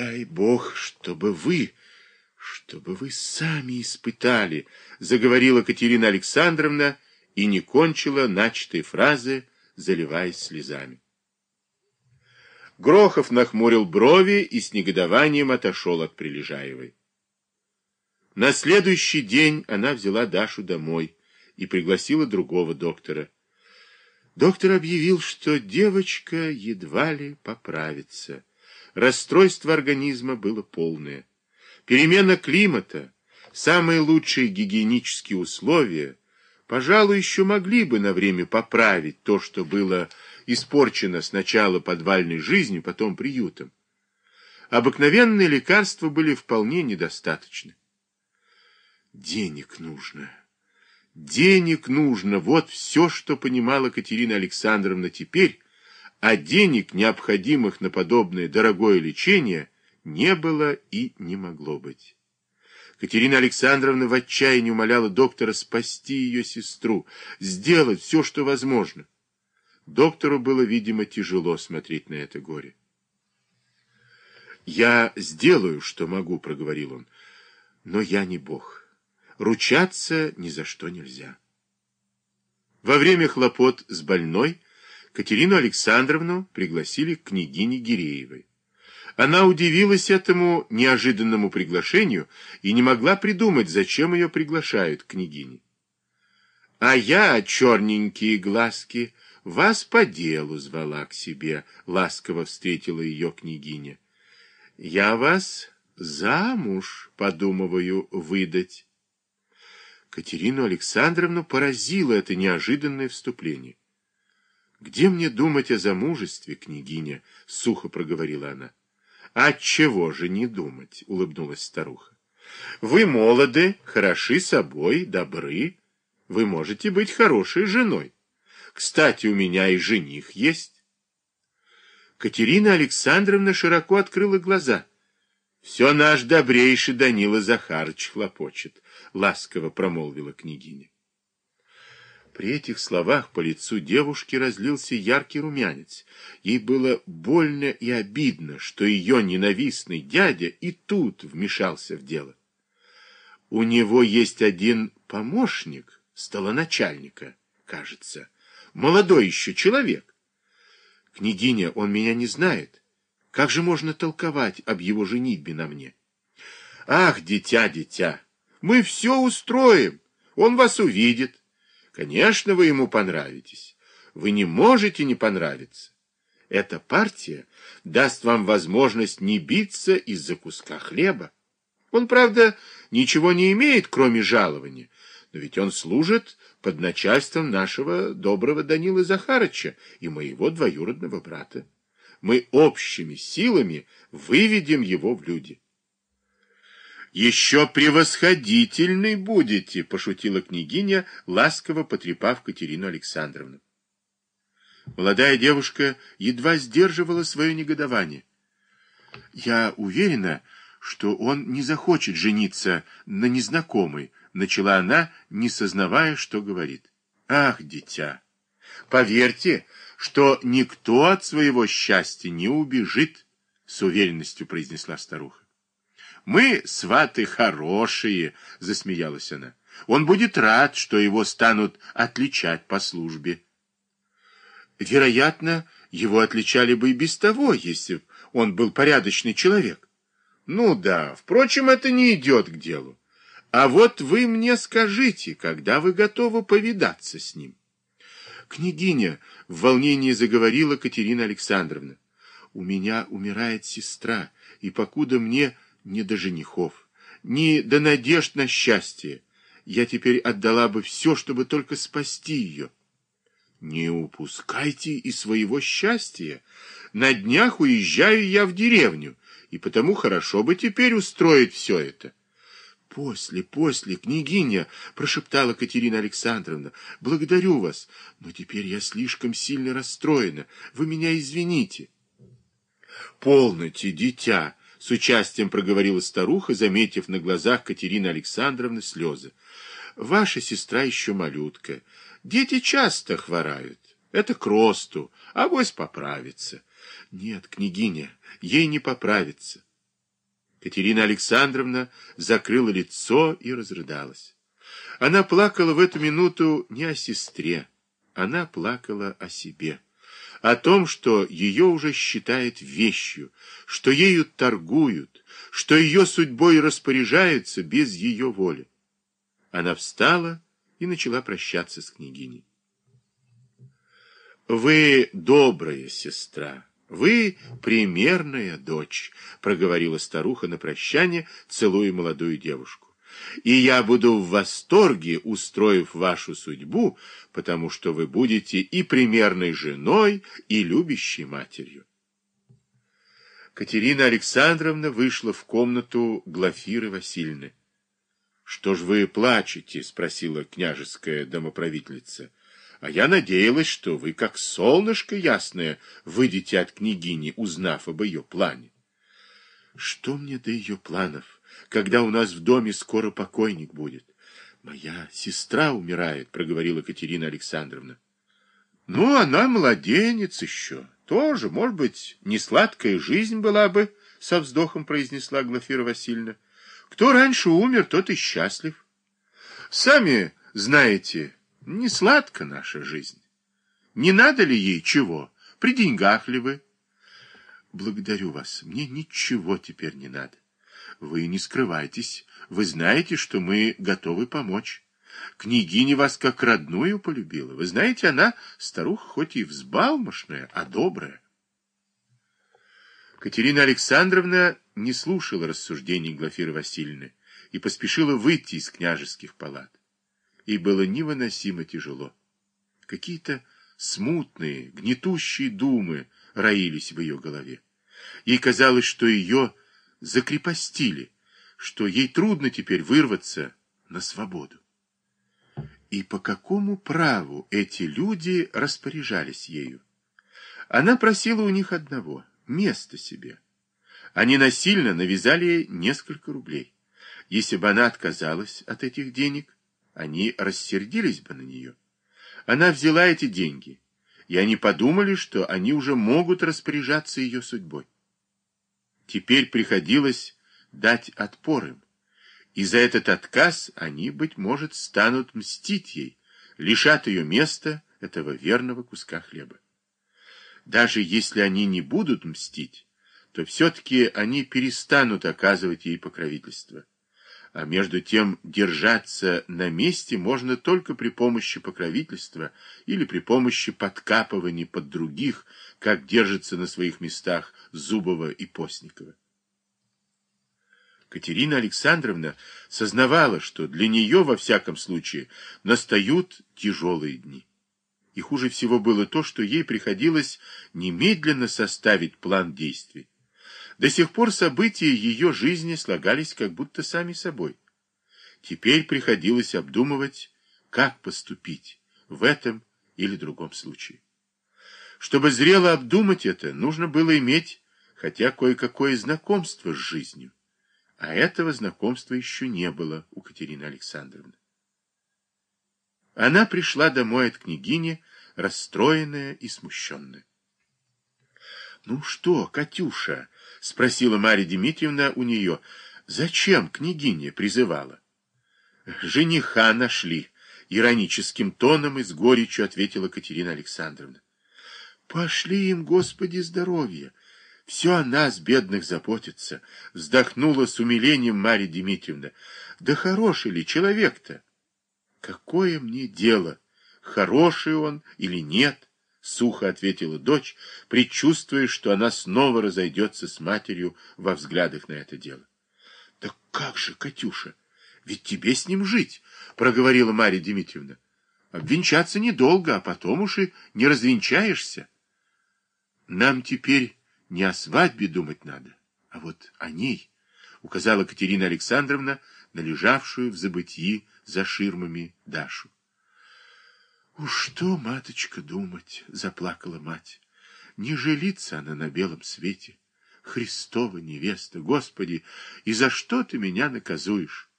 Дай Бог, чтобы вы, чтобы вы сами испытали, заговорила Катерина Александровна и не кончила начатой фразы, заливаясь слезами. Грохов нахмурил брови и с негодованием отошел от Прилежаевой. На следующий день она взяла Дашу домой и пригласила другого доктора. Доктор объявил, что девочка едва ли поправится. Расстройство организма было полное. Перемена климата, самые лучшие гигиенические условия, пожалуй, еще могли бы на время поправить то, что было испорчено сначала подвальной жизнью, потом приютом. Обыкновенные лекарства были вполне недостаточны. Денег нужно. Денег нужно. Вот все, что понимала Катерина Александровна теперь, а денег, необходимых на подобное дорогое лечение, не было и не могло быть. Катерина Александровна в отчаянии умоляла доктора спасти ее сестру, сделать все, что возможно. Доктору было, видимо, тяжело смотреть на это горе. «Я сделаю, что могу», — проговорил он, — «но я не Бог. Ручаться ни за что нельзя». Во время хлопот с больной Катерину Александровну пригласили к княгине Гиреевой. Она удивилась этому неожиданному приглашению и не могла придумать, зачем ее приглашают к княгине. «А я, черненькие глазки, вас по делу звала к себе», — ласково встретила ее княгиня. «Я вас замуж подумываю выдать». Катерину Александровну поразило это неожиданное вступление. «Где мне думать о замужестве, княгиня?» — сухо проговорила она. «Отчего же не думать?» — улыбнулась старуха. «Вы молоды, хороши собой, добры. Вы можете быть хорошей женой. Кстати, у меня и жених есть». Катерина Александровна широко открыла глаза. «Все наш добрейший Данила Захарыч хлопочет», — ласково промолвила княгиня. При этих словах по лицу девушки разлился яркий румянец. Ей было больно и обидно, что ее ненавистный дядя и тут вмешался в дело. У него есть один помощник, столоначальника, кажется, молодой еще человек. Княгиня, он меня не знает. Как же можно толковать об его женитьбе на мне? Ах, дитя, дитя, мы все устроим, он вас увидит. Конечно, вы ему понравитесь. Вы не можете не понравиться. Эта партия даст вам возможность не биться из-за куска хлеба. Он, правда, ничего не имеет, кроме жалования, но ведь он служит под начальством нашего доброго Данила Захарыча и моего двоюродного брата. Мы общими силами выведем его в люди. «Еще превосходительный будете!» — пошутила княгиня, ласково потрепав Катерину Александровну. Молодая девушка едва сдерживала свое негодование. «Я уверена, что он не захочет жениться на незнакомой», — начала она, не сознавая, что говорит. «Ах, дитя! Поверьте, что никто от своего счастья не убежит», — с уверенностью произнесла старуха. Мы, сваты, хорошие, засмеялась она. Он будет рад, что его станут отличать по службе. Вероятно, его отличали бы и без того, если бы он был порядочный человек. Ну да, впрочем, это не идет к делу. А вот вы мне скажите, когда вы готовы повидаться с ним? Княгиня в волнении заговорила Катерина Александровна. У меня умирает сестра, и покуда мне ни до женихов, ни до надежд на счастье. Я теперь отдала бы все, чтобы только спасти ее. Не упускайте и своего счастья. На днях уезжаю я в деревню, и потому хорошо бы теперь устроить все это. «После, после, княгиня!» — прошептала Катерина Александровна. «Благодарю вас, но теперь я слишком сильно расстроена. Вы меня извините». «Полноте, дитя!» С участием проговорила старуха, заметив на глазах Катерины Александровны слезы. Ваша сестра еще малютка. Дети часто хворают. Это к росту, а вось поправится. Нет, княгиня, ей не поправится. Катерина Александровна закрыла лицо и разрыдалась. Она плакала в эту минуту не о сестре, она плакала о себе, о том, что ее уже считают вещью, что ею торгуют, что ее судьбой распоряжаются без ее воли. Она встала и начала прощаться с княгиней. «Вы добрая сестра». «Вы примерная дочь», — проговорила старуха на прощание, целуя молодую девушку. «И я буду в восторге, устроив вашу судьбу, потому что вы будете и примерной женой, и любящей матерью». Катерина Александровна вышла в комнату Глафиры Васильевны. «Что ж вы плачете?» — спросила княжеская домоправительница. А я надеялась, что вы, как солнышко ясное, выйдете от княгини, узнав об ее плане. Что мне до ее планов, когда у нас в доме скоро покойник будет? Моя сестра умирает, проговорила Катерина Александровна. Ну, она младенец еще. Тоже, может быть, не сладкая жизнь была бы, со вздохом произнесла Глафира Васильевна. Кто раньше умер, тот и счастлив. Сами знаете, не сладка наша жизнь. Не надо ли ей чего? При деньгах ли вы? Благодарю вас. Мне ничего теперь не надо. Вы не скрывайтесь. Вы знаете, что мы готовы помочь. Княгиня вас как родную полюбила. Вы знаете, она старуха хоть и взбалмошная, а добрая. Катерина Александровна не слушала рассуждений Глафиры Васильевны и поспешила выйти из княжеских палат и было невыносимо тяжело. Какие-то смутные, гнетущие думы роились в ее голове. Ей казалось, что ее закрепостили, что ей трудно теперь вырваться на свободу. И по какому праву эти люди распоряжались ею? Она просила у них одного — место себе. Они насильно навязали ей несколько рублей. Если бы она отказалась от этих денег, они рассердились бы на нее. Она взяла эти деньги, и они подумали, что они уже могут распоряжаться ее судьбой. Теперь приходилось дать отпор им, и за этот отказ они, быть может, станут мстить ей, лишат ее места этого верного куска хлеба. Даже если они не будут мстить, то все-таки они перестанут оказывать ей покровительство а между тем держаться на месте можно только при помощи покровительства или при помощи подкапывания под других, как держатся на своих местах Зубова и Постникова. Катерина Александровна сознавала, что для нее, во всяком случае, настают тяжелые дни. И хуже всего было то, что ей приходилось немедленно составить план действий. До сих пор события ее жизни слагались как будто сами собой. Теперь приходилось обдумывать, как поступить в этом или другом случае. Чтобы зрело обдумать это, нужно было иметь хотя кое-какое знакомство с жизнью. А этого знакомства еще не было у Катерины Александровны. Она пришла домой от княгини, расстроенная и смущенная. — Ну что, Катюша? — спросила Марья Дмитриевна у нее. — Зачем княгиня призывала? — Жениха нашли, — ироническим тоном и с горечью ответила Катерина Александровна. — Пошли им, Господи, здоровья! Все о нас, бедных, заботится, — вздохнула с умилением Марья Дмитриевна. — Да хороший ли человек-то? — Какое мне дело, хороший он или нет? — сухо ответила дочь, предчувствуя, что она снова разойдется с матерью во взглядах на это дело. — Да как же, Катюша, ведь тебе с ним жить, — проговорила Марья Дмитриевна. — Обвенчаться недолго, а потом уж и не развенчаешься. Нам теперь не о свадьбе думать надо, а вот о ней, — указала Катерина Александровна на лежавшую в забытии за ширмами Дашу. «Уж что, маточка, думать?» — заплакала мать. «Не жилится она на белом свете. Христова невеста, Господи, и за что ты меня наказуешь?»